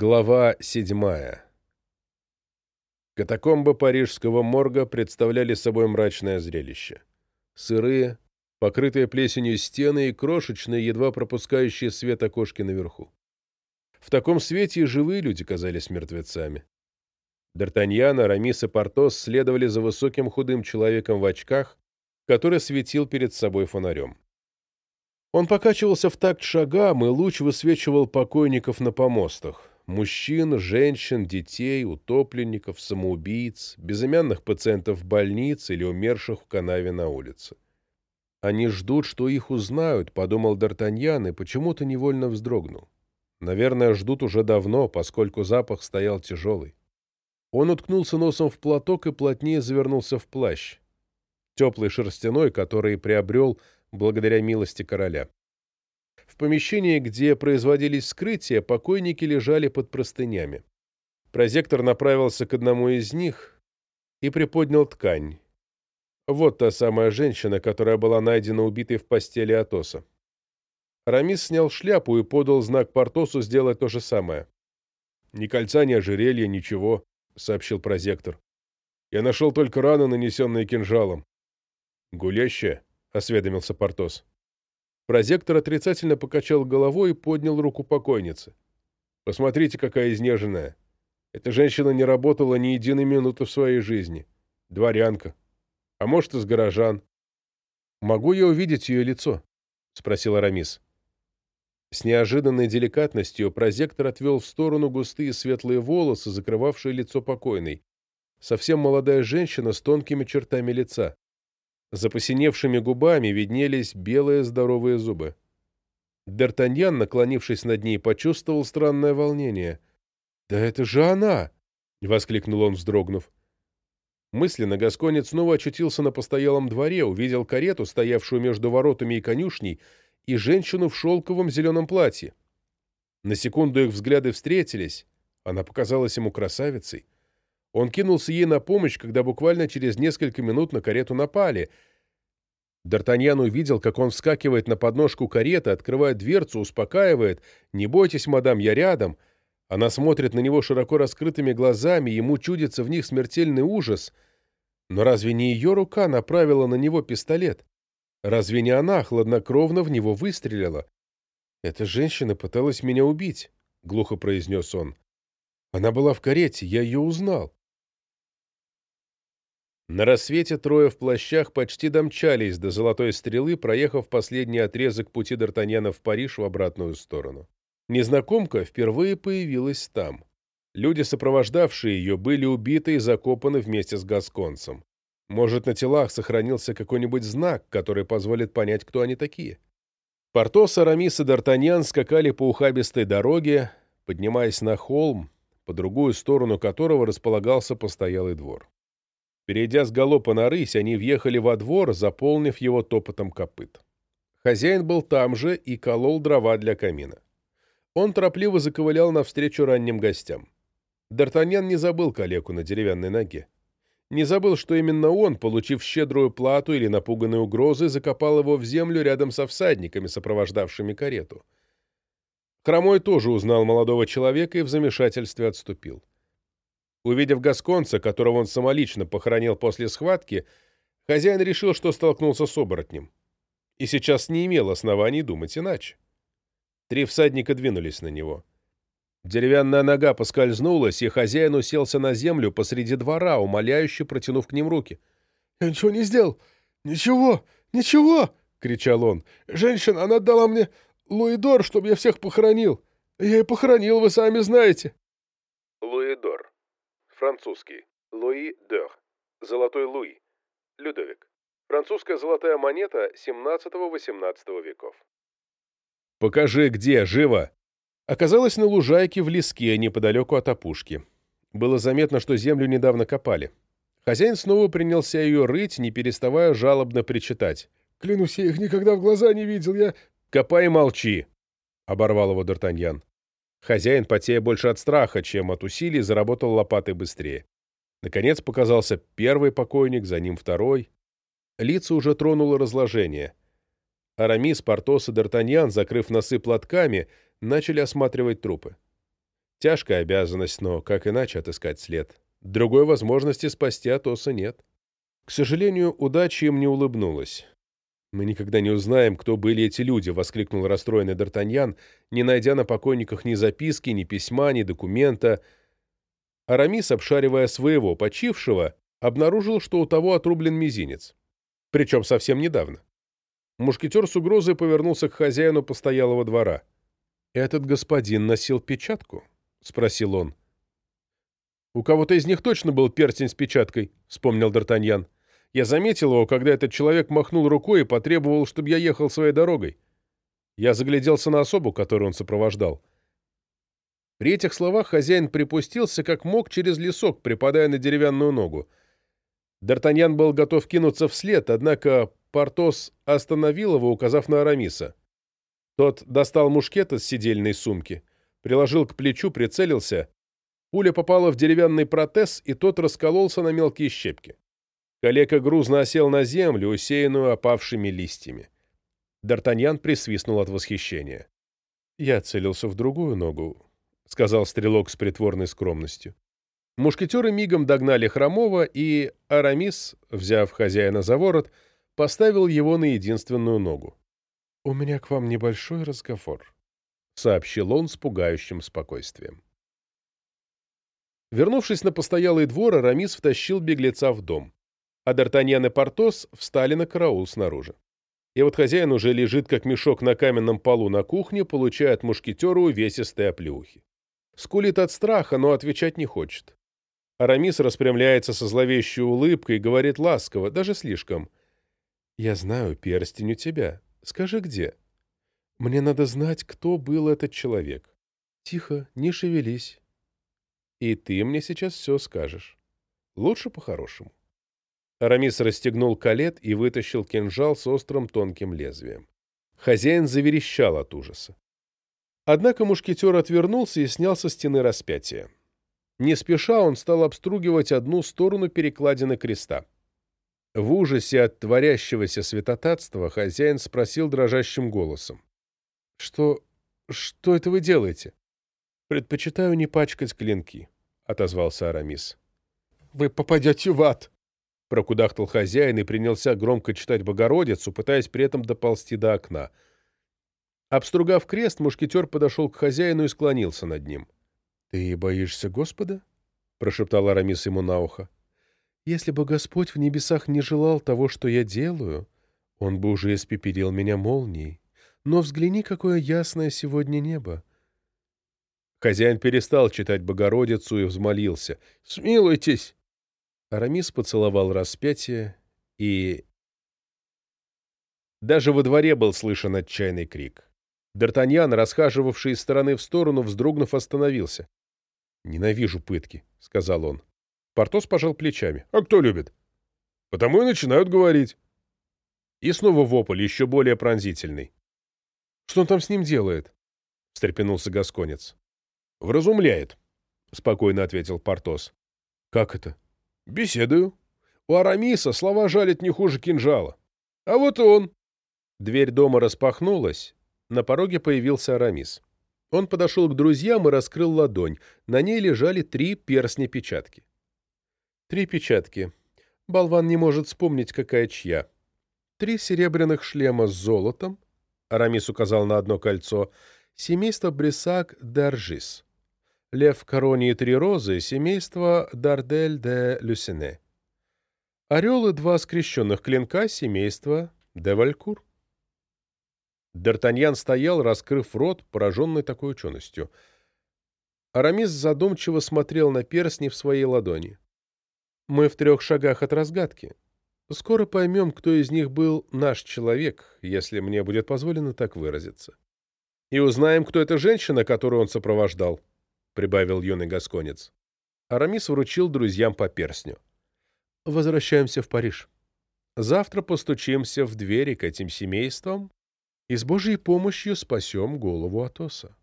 Глава седьмая. Катакомбы парижского морга представляли собой мрачное зрелище. Сырые, покрытые плесенью стены и крошечные, едва пропускающие свет окошки наверху. В таком свете и живые люди казались мертвецами. Д'Артаньян, Арамис и Портос следовали за высоким худым человеком в очках, который светил перед собой фонарем. Он покачивался в такт шагам, и луч высвечивал покойников на помостах мужчин, женщин, детей, утопленников, самоубийц, безымянных пациентов в больнице или умерших в канаве на улице. «Они ждут, что их узнают», — подумал Д'Артаньян и почему-то невольно вздрогнул. Наверное, ждут уже давно, поскольку запах стоял тяжелый. Он уткнулся носом в платок и плотнее завернулся в плащ, теплый шерстяной, который приобрел благодаря милости короля. Помещении, где производились вскрытия, покойники лежали под простынями. Прозектор направился к одному из них и приподнял ткань. Вот та самая женщина, которая была найдена убитой в постели Атоса. Рамис снял шляпу и подал знак Портосу сделать то же самое. «Ни кольца, ни ожерелья, ничего», — сообщил прозектор. «Я нашел только раны, нанесенные кинжалом». «Гулящая?» — осведомился Портос. Прозектор отрицательно покачал головой и поднял руку покойницы. «Посмотрите, какая изнеженная. Эта женщина не работала ни единой минуты в своей жизни. Дворянка. А может, из горожан. Могу я увидеть ее лицо?» — спросил Арамис. С неожиданной деликатностью прозектор отвел в сторону густые светлые волосы, закрывавшие лицо покойной. Совсем молодая женщина с тонкими чертами лица. За посиневшими губами виднелись белые здоровые зубы. Д'Артаньян, наклонившись над ней, почувствовал странное волнение. «Да это же она!» — воскликнул он, вздрогнув. Мысленно Гасконец снова очутился на постоялом дворе, увидел карету, стоявшую между воротами и конюшней, и женщину в шелковом зеленом платье. На секунду их взгляды встретились. Она показалась ему красавицей. Он кинулся ей на помощь, когда буквально через несколько минут на карету напали. Д'Артаньян увидел, как он вскакивает на подножку кареты, открывает дверцу, успокаивает. «Не бойтесь, мадам, я рядом». Она смотрит на него широко раскрытыми глазами, ему чудится в них смертельный ужас. Но разве не ее рука направила на него пистолет? Разве не она хладнокровно в него выстрелила? «Эта женщина пыталась меня убить», — глухо произнес он. «Она была в карете, я ее узнал». На рассвете трое в плащах почти домчались до Золотой Стрелы, проехав последний отрезок пути Д'Артаньяна в Париж в обратную сторону. Незнакомка впервые появилась там. Люди, сопровождавшие ее, были убиты и закопаны вместе с гасконцем. Может, на телах сохранился какой-нибудь знак, который позволит понять, кто они такие. Портос, Арамис и Д'Артаньян скакали по ухабистой дороге, поднимаясь на холм, по другую сторону которого располагался постоялый двор. Перейдя с галопа на рысь, они въехали во двор, заполнив его топотом копыт. Хозяин был там же и колол дрова для камина. Он торопливо заковылял навстречу ранним гостям. Д'Артаньян не забыл калеку на деревянной ноге. Не забыл, что именно он, получив щедрую плату или напуганные угрозы, закопал его в землю рядом со всадниками, сопровождавшими карету. Хромой тоже узнал молодого человека и в замешательстве отступил. Увидев гасконца, которого он самолично похоронил после схватки, хозяин решил, что столкнулся с оборотнем. И сейчас не имел оснований думать иначе. Три всадника двинулись на него. Деревянная нога поскользнулась, и хозяин уселся на землю посреди двора, умоляюще протянув к ним руки. «Я ничего не сделал! Ничего! Ничего!» — кричал он. «Женщина, она дала мне луидор, чтобы я всех похоронил. Я и похоронил, вы сами знаете». Французский. Луи Дер. Золотой Луи. Людовик. Французская золотая монета 17-18 веков. «Покажи, где, живо!» Оказалось на лужайке в леске, неподалеку от опушки. Было заметно, что землю недавно копали. Хозяин снова принялся ее рыть, не переставая жалобно причитать. «Клянусь, я их никогда в глаза не видел, я...» «Копай и молчи!» — оборвал его Д'Артаньян. Хозяин, потея больше от страха, чем от усилий, заработал лопатой быстрее. Наконец показался первый покойник, за ним второй. Лица уже тронуло разложение. Арамис, Портос и Д'Артаньян, закрыв носы платками, начали осматривать трупы. Тяжкая обязанность, но как иначе отыскать след? Другой возможности спасти Атоса нет. К сожалению, удача им не улыбнулась. «Мы никогда не узнаем, кто были эти люди», — воскликнул расстроенный Д'Артаньян, не найдя на покойниках ни записки, ни письма, ни документа. Арамис, обшаривая своего почившего, обнаружил, что у того отрублен мизинец. Причем совсем недавно. Мушкетер с угрозой повернулся к хозяину постоялого двора. «Этот господин носил печатку?» — спросил он. «У кого-то из них точно был перстень с печаткой», — вспомнил Д'Артаньян. «Я заметил его, когда этот человек махнул рукой и потребовал, чтобы я ехал своей дорогой. Я загляделся на особу, которую он сопровождал. При этих словах хозяин припустился, как мог, через лесок, припадая на деревянную ногу. Д'Артаньян был готов кинуться вслед, однако Портос остановил его, указав на Арамиса. Тот достал мушкет из сидельной сумки, приложил к плечу, прицелился. Пуля попала в деревянный протез, и тот раскололся на мелкие щепки. Калека грузно осел на землю, усеянную опавшими листьями. Д'Артаньян присвистнул от восхищения. «Я целился в другую ногу», — сказал стрелок с притворной скромностью. Мушкетеры мигом догнали Хромова, и Арамис, взяв хозяина за ворот, поставил его на единственную ногу. «У меня к вам небольшой разговор», — сообщил он с пугающим спокойствием. Вернувшись на постоялый двор, Арамис втащил беглеца в дом, а Д'Артаньян и Портос встали на караул снаружи. И вот хозяин уже лежит, как мешок на каменном полу на кухне, получая от мушкетера увесистые оплеухи. Скулит от страха, но отвечать не хочет. Арамис распрямляется со зловещей улыбкой и говорит ласково, даже слишком. «Я знаю, перстень у тебя. Скажи, где? Мне надо знать, кто был этот человек. Тихо, не шевелись. И ты мне сейчас все скажешь. Лучше по-хорошему». Арамис расстегнул калет и вытащил кинжал с острым тонким лезвием. Хозяин заверещал от ужаса. Однако мушкетер отвернулся и снял со стены распятие. Не спеша он стал обстругивать одну сторону перекладины креста. В ужасе от творящегося святотатства хозяин спросил дрожащим голосом. «Что... что это вы делаете?» «Предпочитаю не пачкать клинки», — отозвался Арамис. «Вы попадете в ад!» Прокудахтал хозяин и принялся громко читать Богородицу, пытаясь при этом доползти до окна. Обстругав крест, мушкетер подошел к хозяину и склонился над ним. «Ты боишься Господа?» — прошептал Арамис ему на ухо. «Если бы Господь в небесах не желал того, что я делаю, он бы уже испепелил меня молнией. Но взгляни, какое ясное сегодня небо!» Хозяин перестал читать Богородицу и взмолился. «Смилуйтесь!» Арамис поцеловал распятие, и... Даже во дворе был слышен отчаянный крик. Д'Артаньян, расхаживавший из стороны в сторону, вздрогнув, остановился. «Ненавижу пытки», — сказал он. Портос пожал плечами. «А кто любит?» «Потому и начинают говорить». И снова вопль, еще более пронзительный. «Что он там с ним делает?» — встрепенулся Гасконец. «Вразумляет», — спокойно ответил Портос. «Как это?» «Беседую. У Арамиса слова жалят не хуже кинжала. А вот он». Дверь дома распахнулась. На пороге появился Арамис. Он подошел к друзьям и раскрыл ладонь. На ней лежали три перстня-печатки. Три печатки. Болван не может вспомнить, какая чья. Три серебряных шлема с золотом. Арамис указал на одно кольцо. Семейство Брисак Даржис. Лев в короне и три розы. Семейство Дардель де Люсине. Орел и два скрещенных клинка. Семейство де Валькур. Д'Артаньян стоял, раскрыв рот, пораженный такой ученостью. Арамис задумчиво смотрел на перстни в своей ладони. «Мы в трех шагах от разгадки. Скоро поймем, кто из них был наш человек, если мне будет позволено так выразиться. И узнаем, кто эта женщина, которую он сопровождал», — прибавил юный гасконец. Арамис вручил друзьям по перстню. «Возвращаемся в Париж. Завтра постучимся в двери к этим семействам и с Божьей помощью спасем голову Атоса.